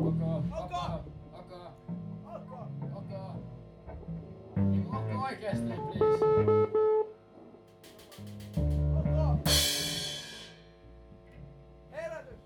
Akaa. Akaa. Akaa. Akaa. Akaa. Niin Akaa oikeesti, please. Akaa. Herätys.